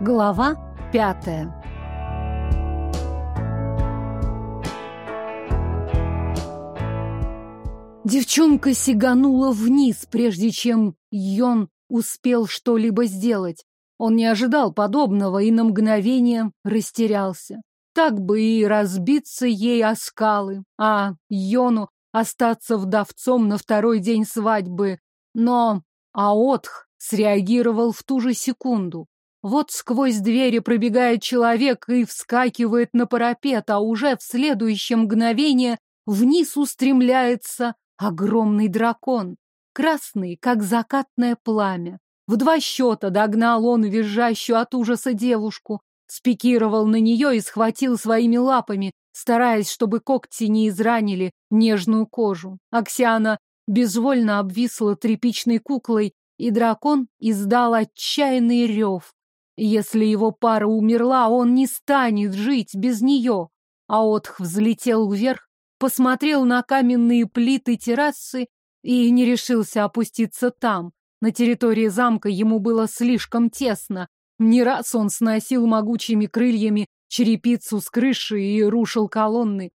Глава пятая Девчонка сиганула вниз, прежде чем Йон успел что-либо сделать. Он не ожидал подобного и на мгновение растерялся. Так бы и разбиться ей о скалы, а Йону остаться вдовцом на второй день свадьбы. Но Аотх среагировал в ту же секунду. Вот сквозь двери пробегает человек и вскакивает на парапет, а уже в следующее мгновение вниз устремляется огромный дракон, красный, как закатное пламя. В два счета догнал он визжащую от ужаса девушку, спикировал на нее и схватил своими лапами, стараясь, чтобы когти не изранили нежную кожу. Аксиана безвольно обвисла тряпичной куклой, и дракон издал отчаянный рев. Если его пара умерла, он не станет жить без нее. Аотх взлетел вверх, посмотрел на каменные плиты террасы и не решился опуститься там. На территории замка ему было слишком тесно. Не раз он сносил могучими крыльями черепицу с крыши и рушил колонны.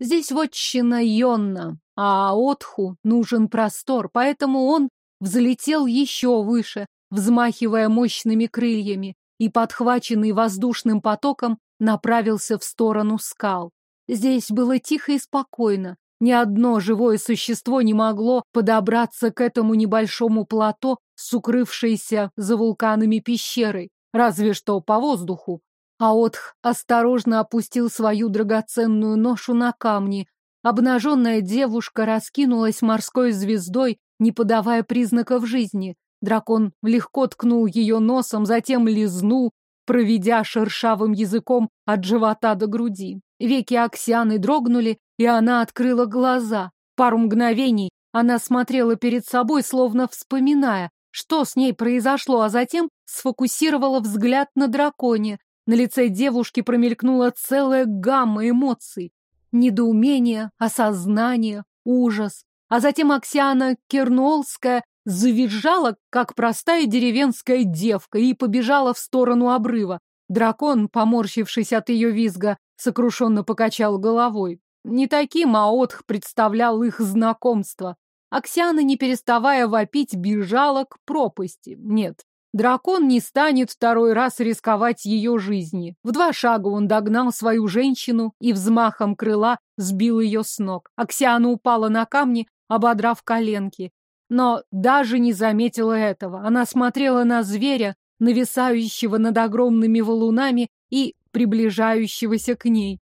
Здесь вотчина Йонна, а Отху нужен простор, поэтому он взлетел еще выше, взмахивая мощными крыльями и, подхваченный воздушным потоком, направился в сторону скал. Здесь было тихо и спокойно. Ни одно живое существо не могло подобраться к этому небольшому плато с укрывшейся за вулканами пещерой, разве что по воздуху. Аотх осторожно опустил свою драгоценную ношу на камни. Обнаженная девушка раскинулась морской звездой, не подавая признаков жизни. Дракон легко ткнул ее носом, затем лизнул, проведя шершавым языком от живота до груди. Веки Аксианы дрогнули, и она открыла глаза. Пару мгновений она смотрела перед собой, словно вспоминая, что с ней произошло, а затем сфокусировала взгляд на драконе. На лице девушки промелькнула целая гамма эмоций. Недоумение, осознание, ужас. А затем Аксиана Кернолская завизжала, как простая деревенская девка, и побежала в сторону обрыва. Дракон, поморщившись от ее визга, сокрушенно покачал головой. Не таким Аотх представлял их знакомство. Аксиана, не переставая вопить, бежала к пропасти. Нет, дракон не станет второй раз рисковать ее жизни. В два шага он догнал свою женщину и взмахом крыла сбил ее с ног. Аксиана упала на камни, ободрав коленки но даже не заметила этого. Она смотрела на зверя, нависающего над огромными валунами и приближающегося к ней.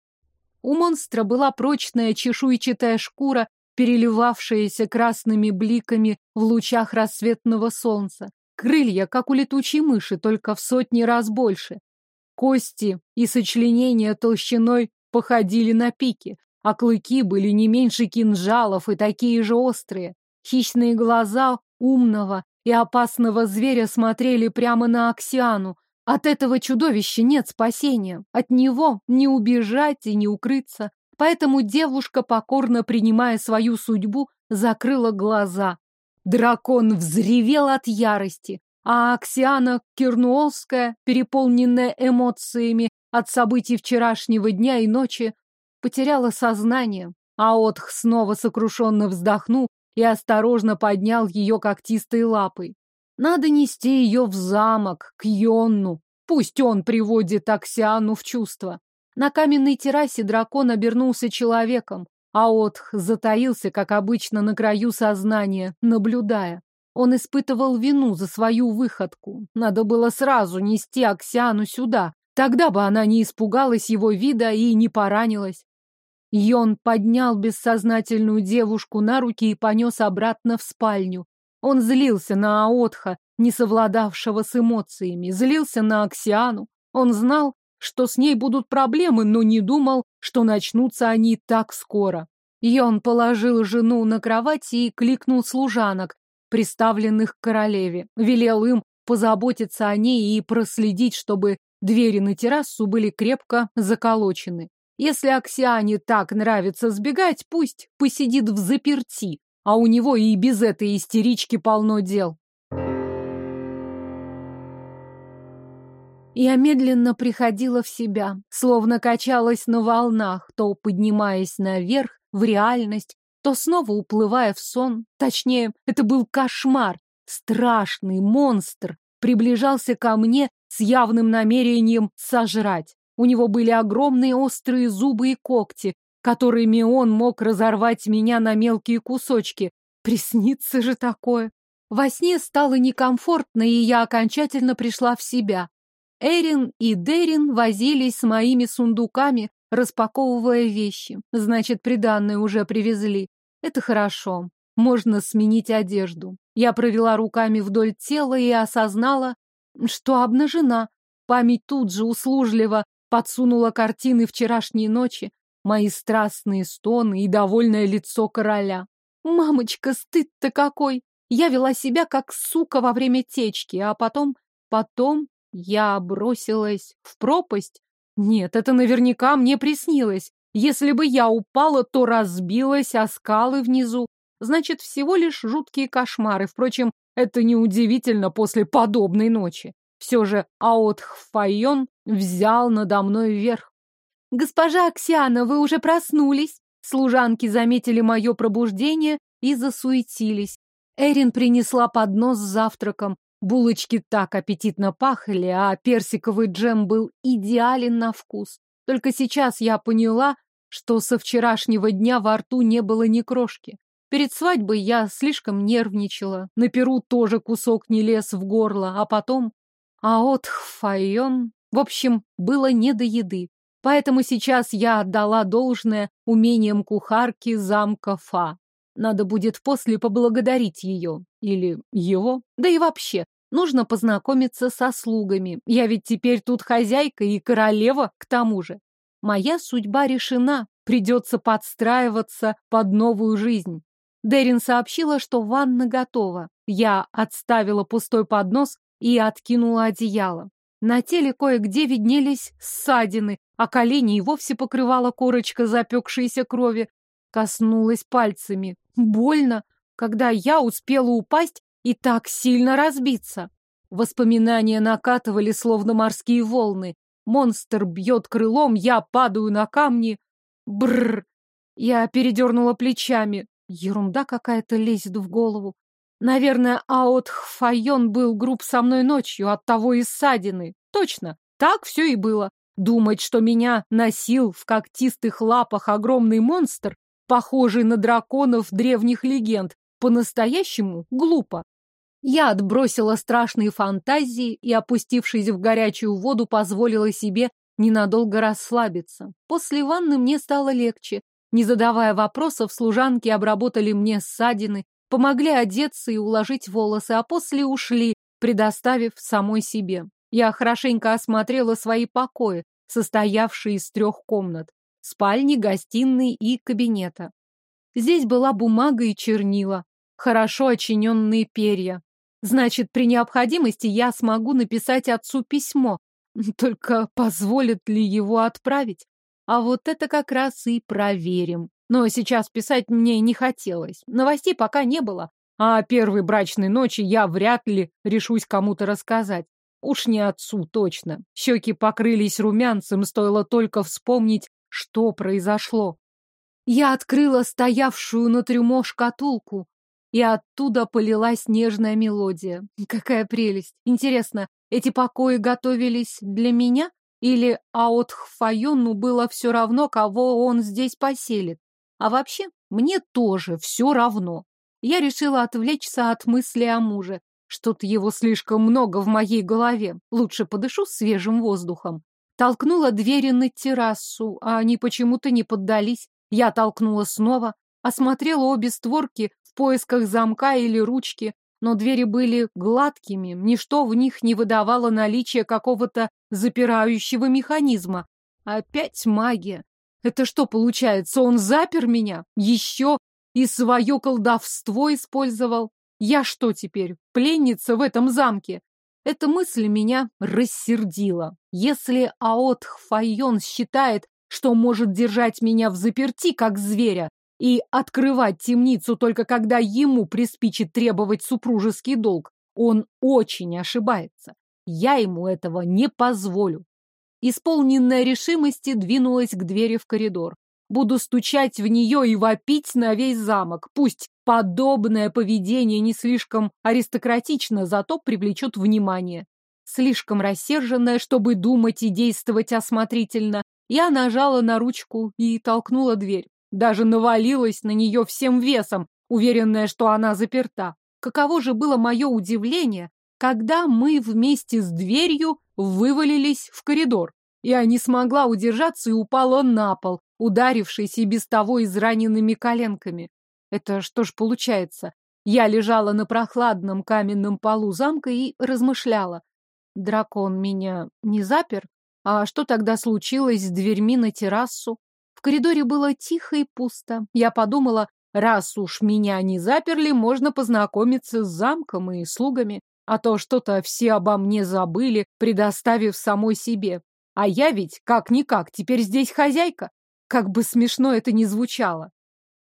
У монстра была прочная чешуйчатая шкура, переливавшаяся красными бликами в лучах рассветного солнца. Крылья, как у летучей мыши, только в сотни раз больше. Кости и сочленения толщиной походили на пики, а клыки были не меньше кинжалов и такие же острые. Хищные глаза умного и опасного зверя смотрели прямо на Аксиану. От этого чудовища нет спасения. От него не убежать и не укрыться. Поэтому девушка, покорно принимая свою судьбу, закрыла глаза. Дракон взревел от ярости, а Аксиана Кирнуолская, переполненная эмоциями от событий вчерашнего дня и ночи, потеряла сознание. А Отх снова сокрушенно вздохнул и осторожно поднял ее когтистой лапой. Надо нести ее в замок, к Йонну. Пусть он приводит Аксиану в чувство. На каменной террасе дракон обернулся человеком, а Отх затаился, как обычно, на краю сознания, наблюдая. Он испытывал вину за свою выходку. Надо было сразу нести Аксиану сюда. Тогда бы она не испугалась его вида и не поранилась. Йон поднял бессознательную девушку на руки и понес обратно в спальню. Он злился на Аотха, не совладавшего с эмоциями, злился на Аксиану. Он знал, что с ней будут проблемы, но не думал, что начнутся они так скоро. Йон положил жену на кровать и кликнул служанок, приставленных к королеве, велел им позаботиться о ней и проследить, чтобы двери на террасу были крепко заколочены. Если Аксиане так нравится сбегать, пусть посидит в заперти, а у него и без этой истерички полно дел. Я медленно приходила в себя, словно качалась на волнах, то поднимаясь наверх, в реальность, то снова уплывая в сон. Точнее, это был кошмар. Страшный монстр приближался ко мне с явным намерением сожрать. У него были огромные острые зубы и когти, которыми он мог разорвать меня на мелкие кусочки. Приснится же такое. Во сне стало некомфортно, и я окончательно пришла в себя. Эрин и Дерин возились с моими сундуками, распаковывая вещи. Значит, приданное уже привезли. Это хорошо. Можно сменить одежду. Я провела руками вдоль тела и осознала, что обнажена. Память тут же услужливо подсунула картины вчерашней ночи, мои страстные стоны и довольное лицо короля. Мамочка, стыд-то какой! Я вела себя как сука во время течки, а потом, потом я бросилась в пропасть. Нет, это наверняка мне приснилось. Если бы я упала, то разбилась о скалы внизу. Значит, всего лишь жуткие кошмары. Впрочем, это неудивительно после подобной ночи. Все же Аотхфайон взял надо мной вверх. «Госпожа Аксиана, вы уже проснулись?» Служанки заметили мое пробуждение и засуетились. Эрин принесла поднос с завтраком. Булочки так аппетитно пахли, а персиковый джем был идеален на вкус. Только сейчас я поняла, что со вчерашнего дня во рту не было ни крошки. Перед свадьбой я слишком нервничала, на перу тоже кусок не лез в горло, а потом... А от Хфайон... В общем, было не до еды. Поэтому сейчас я отдала должное умениям кухарки замка Фа. Надо будет после поблагодарить ее. Или его. Да и вообще, нужно познакомиться со слугами. Я ведь теперь тут хозяйка и королева к тому же. Моя судьба решена. Придется подстраиваться под новую жизнь. Дерин сообщила, что ванна готова. Я отставила пустой поднос и откинула одеяло. На теле кое-где виднелись ссадины, а колени и вовсе покрывала корочка запекшейся крови. Коснулась пальцами. Больно, когда я успела упасть и так сильно разбиться. Воспоминания накатывали, словно морские волны. Монстр бьет крылом, я падаю на камни. Бррр! Я передернула плечами. Ерунда какая-то лезет в голову. Наверное, Аот Хфайон был груб со мной ночью, от того и ссадины. Точно, так все и было. Думать, что меня носил в когтистых лапах огромный монстр, похожий на драконов древних легенд, по-настоящему глупо. Я отбросила страшные фантазии и, опустившись в горячую воду, позволила себе ненадолго расслабиться. После ванны мне стало легче. Не задавая вопросов, служанки обработали мне ссадины, помогли одеться и уложить волосы, а после ушли, предоставив самой себе. Я хорошенько осмотрела свои покои, состоявшие из трех комнат – спальни, гостиной и кабинета. Здесь была бумага и чернила, хорошо очиненные перья. Значит, при необходимости я смогу написать отцу письмо, только позволит ли его отправить? А вот это как раз и проверим. Но сейчас писать мне не хотелось. Новостей пока не было. А о первой брачной ночи я вряд ли решусь кому-то рассказать. Уж не отцу точно. Щеки покрылись румянцем, стоило только вспомнить, что произошло. Я открыла стоявшую на трюмо шкатулку, и оттуда полилась нежная мелодия. Какая прелесть! Интересно, эти покои готовились для меня? Или Аотхфайону было все равно, кого он здесь поселит. А вообще, мне тоже все равно. Я решила отвлечься от мысли о муже. Что-то его слишком много в моей голове. Лучше подышу свежим воздухом. Толкнула двери на террасу, а они почему-то не поддались. Я толкнула снова, осмотрела обе створки в поисках замка или ручки, но двери были гладкими, ничто в них не выдавало наличие какого-то запирающего механизма. Опять магия. Это что получается, он запер меня? Еще и свое колдовство использовал? Я что теперь, пленница в этом замке? Эта мысль меня рассердила. Если Аот Хфайон считает, что может держать меня в заперти, как зверя, и открывать темницу только когда ему приспичит требовать супружеский долг, он очень ошибается. Я ему этого не позволю. Исполненная решимости двинулась к двери в коридор. Буду стучать в нее и вопить на весь замок. Пусть подобное поведение не слишком аристократично, зато привлечет внимание. Слишком рассерженная, чтобы думать и действовать осмотрительно, я нажала на ручку и толкнула дверь. Даже навалилась на нее всем весом, уверенная, что она заперта. Каково же было мое удивление, когда мы вместе с дверью вывалились в коридор. Я не смогла удержаться и упала на пол, ударившись и без того израненными коленками. Это что ж получается? Я лежала на прохладном каменном полу замка и размышляла. Дракон меня не запер? А что тогда случилось с дверьми на террасу? В коридоре было тихо и пусто. Я подумала, Раз уж меня не заперли, можно познакомиться с замком и слугами. А то что-то все обо мне забыли, предоставив самой себе. А я ведь, как-никак, теперь здесь хозяйка. Как бы смешно это ни звучало.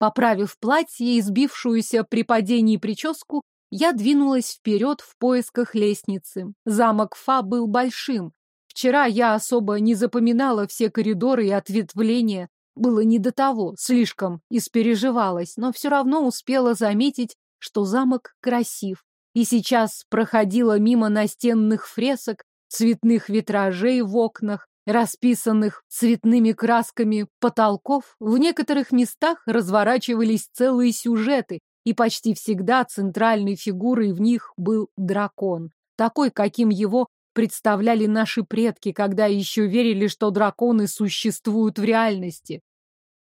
Поправив платье и сбившуюся при падении прическу, я двинулась вперед в поисках лестницы. Замок Фа был большим. Вчера я особо не запоминала все коридоры и ответвления, было не до того, слишком испереживалась, но все равно успела заметить, что замок красив. И сейчас проходила мимо настенных фресок, цветных витражей в окнах, расписанных цветными красками потолков. В некоторых местах разворачивались целые сюжеты, и почти всегда центральной фигурой в них был дракон, такой, каким его представляли наши предки, когда еще верили, что драконы существуют в реальности.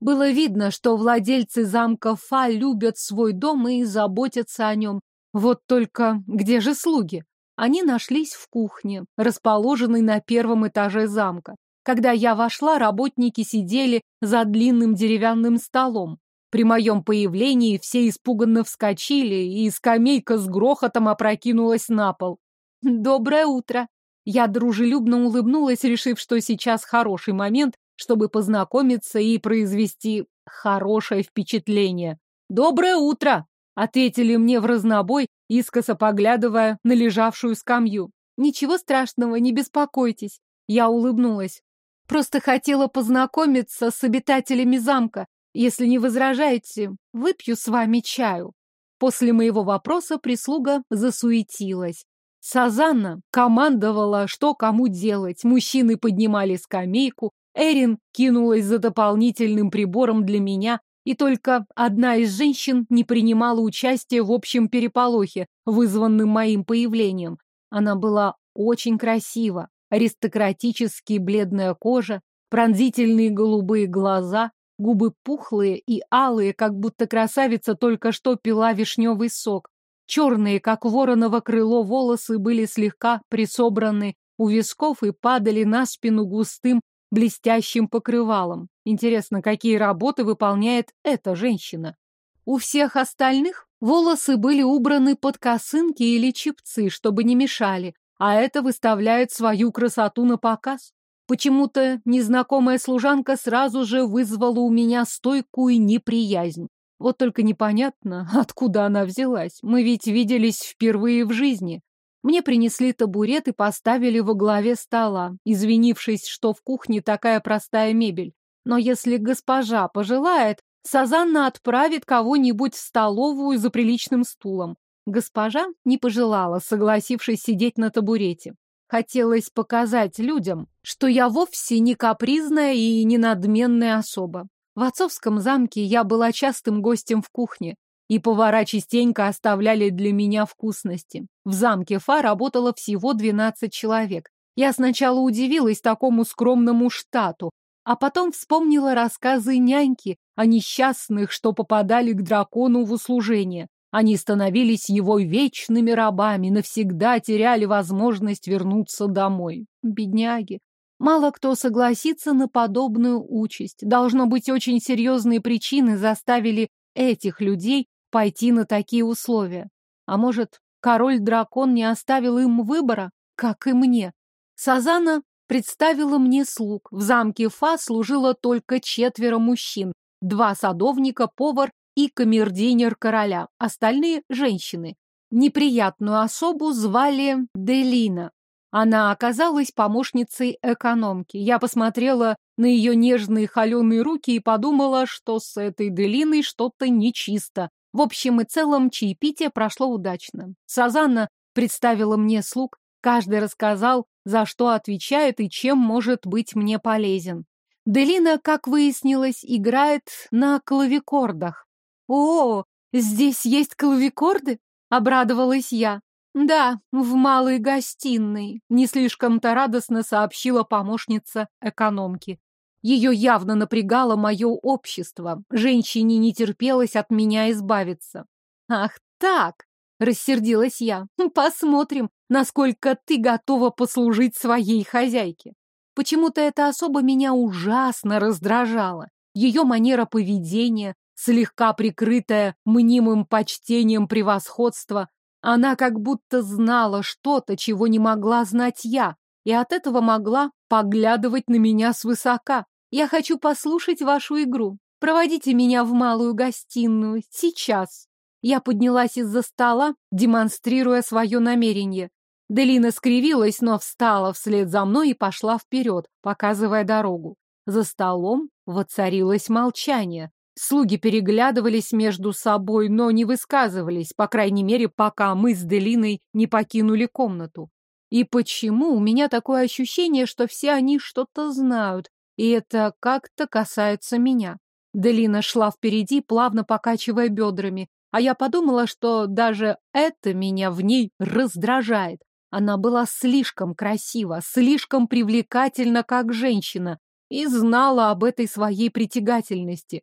Было видно, что владельцы замка Фа любят свой дом и заботятся о нем. Вот только где же слуги? Они нашлись в кухне, расположенной на первом этаже замка. Когда я вошла, работники сидели за длинным деревянным столом. При моем появлении все испуганно вскочили, и скамейка с грохотом опрокинулась на пол. «Доброе утро!» Я дружелюбно улыбнулась, решив, что сейчас хороший момент, чтобы познакомиться и произвести хорошее впечатление. «Доброе утро!» — ответили мне в разнобой, искоса поглядывая на лежавшую скамью. «Ничего страшного, не беспокойтесь!» Я улыбнулась. «Просто хотела познакомиться с обитателями замка. Если не возражаете, выпью с вами чаю». После моего вопроса прислуга засуетилась. Сазанна командовала, что кому делать. Мужчины поднимали скамейку, Эрин кинулась за дополнительным прибором для меня, и только одна из женщин не принимала участия в общем переполохе, вызванном моим появлением. Она была очень красива, аристократически бледная кожа, пронзительные голубые глаза, губы пухлые и алые, как будто красавица только что пила вишневый сок, Черные, как вороново крыло, волосы были слегка присобраны у висков и падали на спину густым блестящим покрывалом. Интересно, какие работы выполняет эта женщина? У всех остальных волосы были убраны под косынки или чипцы, чтобы не мешали, а это выставляет свою красоту на показ. Почему-то незнакомая служанка сразу же вызвала у меня стойкую неприязнь. Вот только непонятно, откуда она взялась. Мы ведь виделись впервые в жизни. Мне принесли табурет и поставили во главе стола, извинившись, что в кухне такая простая мебель. Но если госпожа пожелает, Сазанна отправит кого-нибудь в столовую за приличным стулом. Госпожа не пожелала, согласившись сидеть на табурете. Хотелось показать людям, что я вовсе не капризная и не надменная особа. В отцовском замке я была частым гостем в кухне, и повара частенько оставляли для меня вкусности. В замке Фа работало всего 12 человек. Я сначала удивилась такому скромному штату, а потом вспомнила рассказы няньки о несчастных, что попадали к дракону в услужение. Они становились его вечными рабами, навсегда теряли возможность вернуться домой. Бедняги. Мало кто согласится на подобную участь. Должно быть, очень серьезные причины заставили этих людей пойти на такие условия. А может, король-дракон не оставил им выбора, как и мне. Сазана представила мне слуг. В замке Фа служило только четверо мужчин, два садовника, повар и камердинер короля, остальные – женщины. Неприятную особу звали Делина. Она оказалась помощницей экономки. Я посмотрела на ее нежные холеные руки и подумала, что с этой Делиной что-то нечисто. В общем и целом, чаепитие прошло удачно. Сазанна представила мне слуг, каждый рассказал, за что отвечает и чем может быть мне полезен. Делина, как выяснилось, играет на клавикордах. «О, здесь есть клавикорды?» — обрадовалась я. «Да, в малой гостиной», — не слишком-то радостно сообщила помощница экономки. Ее явно напрягало мое общество. Женщине не терпелось от меня избавиться. «Ах так!» — рассердилась я. «Посмотрим, насколько ты готова послужить своей хозяйке». Почему-то это особо меня ужасно раздражало. Ее манера поведения, слегка прикрытая мнимым почтением превосходства, она как будто знала что-то, чего не могла знать я, и от этого могла поглядывать на меня свысока. Я хочу послушать вашу игру. Проводите меня в малую гостиную. Сейчас. Я поднялась из-за стола, демонстрируя свое намерение. Делина скривилась, но встала вслед за мной и пошла вперед, показывая дорогу. За столом воцарилось молчание. Слуги переглядывались между собой, но не высказывались, по крайней мере, пока мы с Делиной не покинули комнату. И почему у меня такое ощущение, что все они что-то знают, и это как-то касается меня? Делина шла впереди, плавно покачивая бедрами, а я подумала, что даже это меня в ней раздражает. Она была слишком красива, слишком привлекательна как женщина и знала об этой своей притягательности.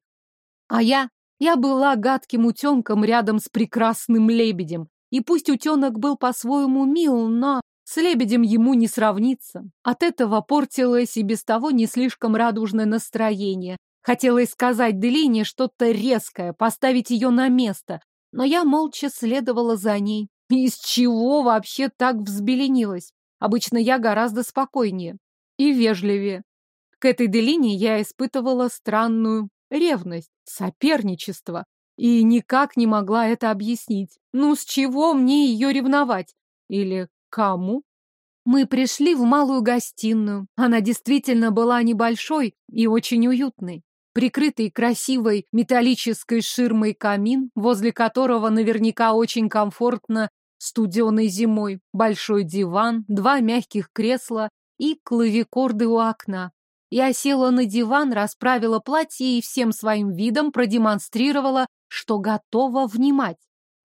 А я, я была гадким утенком рядом с прекрасным лебедем. И пусть утенок был по-своему мил, но с лебедем ему не сравнится. От этого портилось и без того не слишком радужное настроение. Хотелось сказать Делине что-то резкое, поставить ее на место, но я молча следовала за ней. Из чего вообще так взбеленилась? Обычно я гораздо спокойнее и вежливее. К этой Делине я испытывала странную ревность, соперничество. И никак не могла это объяснить. Ну, с чего мне ее ревновать? Или кому? Мы пришли в малую гостиную. Она действительно была небольшой и очень уютной. Прикрытый красивой металлической ширмой камин, возле которого наверняка очень комфортно студеной зимой, большой диван, два мягких кресла и клавикорды у окна. Я села на диван, расправила платье и всем своим видом продемонстрировала, что готова внимать.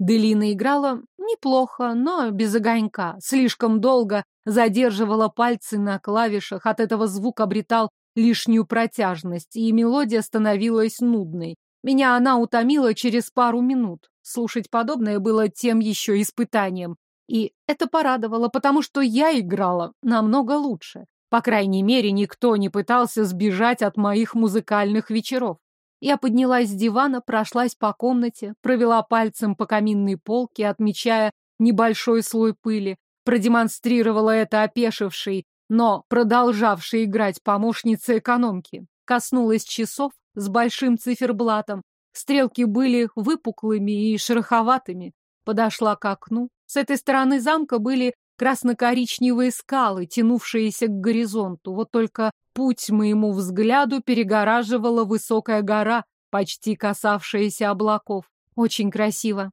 Делина играла неплохо, но без огонька. Слишком долго задерживала пальцы на клавишах, от этого звук обретал лишнюю протяжность, и мелодия становилась нудной. Меня она утомила через пару минут. Слушать подобное было тем еще испытанием. И это порадовало, потому что я играла намного лучше. По крайней мере, никто не пытался сбежать от моих музыкальных вечеров. Я поднялась с дивана, прошлась по комнате, провела пальцем по каминной полке, отмечая небольшой слой пыли, продемонстрировала это опешившей, но продолжавшей играть помощнице экономки. Коснулась часов с большим циферблатом. Стрелки были выпуклыми и шероховатыми. Подошла к окну. С этой стороны замка были красно-коричневые скалы, тянувшиеся к горизонту. Вот только путь моему взгляду перегораживала высокая гора, почти касавшаяся облаков. Очень красиво.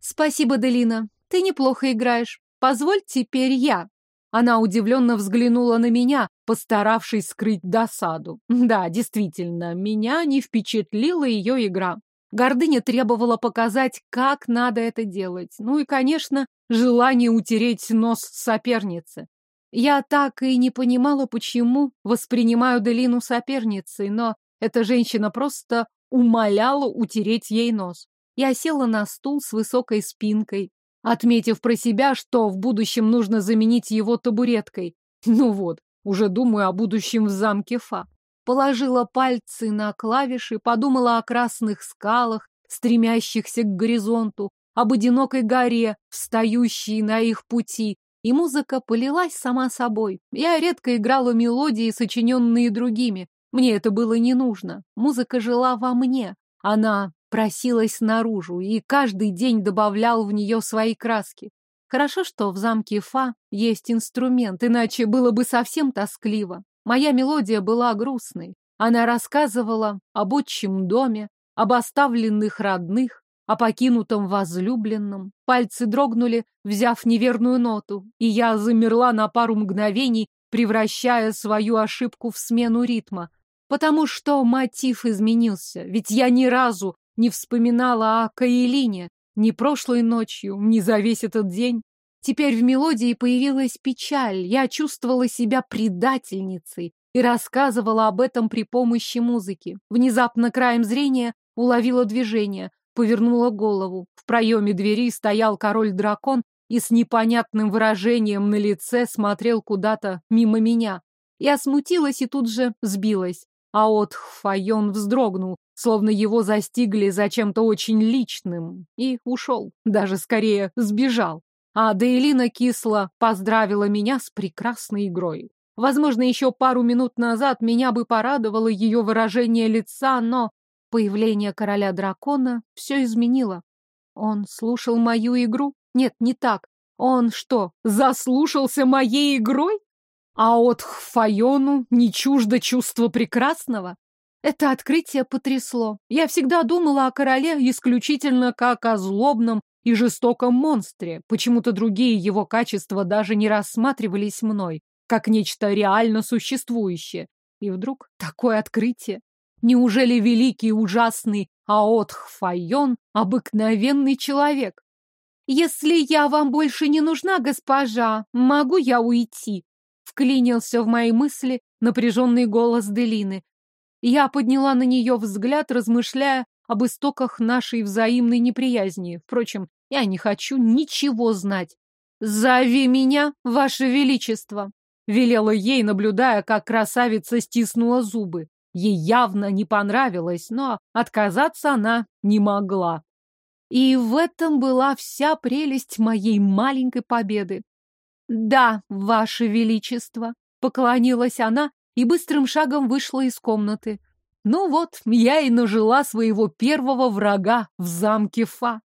Спасибо, Делина. Ты неплохо играешь. Позволь теперь я. Она удивленно взглянула на меня, постаравшись скрыть досаду. Да, действительно, меня не впечатлила ее игра. Гордыня требовала показать, как надо это делать. Ну и, конечно, желание утереть нос соперницы. Я так и не понимала, почему воспринимаю Делину соперницей, но эта женщина просто умоляла утереть ей нос. Я села на стул с высокой спинкой, отметив про себя, что в будущем нужно заменить его табуреткой. Ну вот, уже думаю о будущем в замке Фа положила пальцы на клавиши, подумала о красных скалах, стремящихся к горизонту, об одинокой горе, встающей на их пути, и музыка полилась сама собой. Я редко играла мелодии, сочиненные другими. Мне это было не нужно. Музыка жила во мне. Она просилась наружу, и каждый день добавлял в нее свои краски. Хорошо, что в замке Фа есть инструмент, иначе было бы совсем тоскливо. Моя мелодия была грустной. Она рассказывала об отчим доме, об оставленных родных, о покинутом возлюбленном. Пальцы дрогнули, взяв неверную ноту, и я замерла на пару мгновений, превращая свою ошибку в смену ритма. Потому что мотив изменился, ведь я ни разу не вспоминала о Каэлине, ни прошлой ночью, ни за весь этот день. Теперь в мелодии появилась печаль, я чувствовала себя предательницей и рассказывала об этом при помощи музыки. Внезапно краем зрения уловила движение, повернула голову. В проеме двери стоял король-дракон и с непонятным выражением на лице смотрел куда-то мимо меня. Я смутилась и тут же сбилась. А от Хфайон вздрогнул, словно его застигли за чем-то очень личным, и ушел, даже скорее сбежал. А Дейлина кисло поздравила меня с прекрасной игрой. Возможно, еще пару минут назад меня бы порадовало ее выражение лица, но появление короля-дракона все изменило. Он слушал мою игру? Нет, не так. Он что, заслушался моей игрой? А от Хфайону не чуждо чувство прекрасного? Это открытие потрясло. Я всегда думала о короле исключительно как о злобном и жестоком монстре. Почему-то другие его качества даже не рассматривались мной, как нечто реально существующее. И вдруг такое открытие. Неужели великий ужасный Аотх Файон — обыкновенный человек? «Если я вам больше не нужна, госпожа, могу я уйти?» Вклинился в мои мысли напряженный голос Делины. Я подняла на нее взгляд, размышляя об истоках нашей взаимной неприязни. Впрочем, я не хочу ничего знать. «Зови меня, Ваше Величество!» Велела ей, наблюдая, как красавица стиснула зубы. Ей явно не понравилось, но отказаться она не могла. И в этом была вся прелесть моей маленькой победы. «Да, Ваше Величество!» — поклонилась она и быстрым шагом вышла из комнаты. Ну вот, я и нажила своего первого врага в замке Фа.